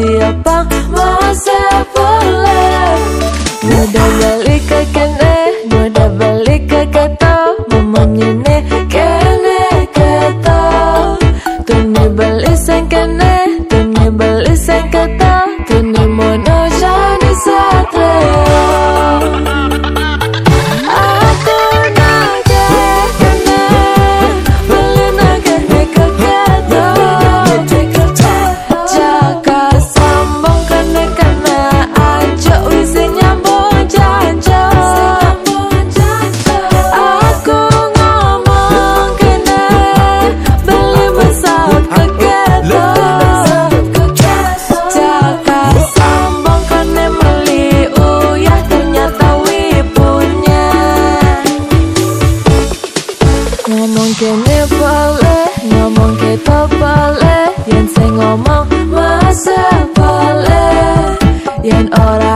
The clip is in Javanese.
siapa kene pale ngomong ke pale yen sing ngomong masa pale yen ora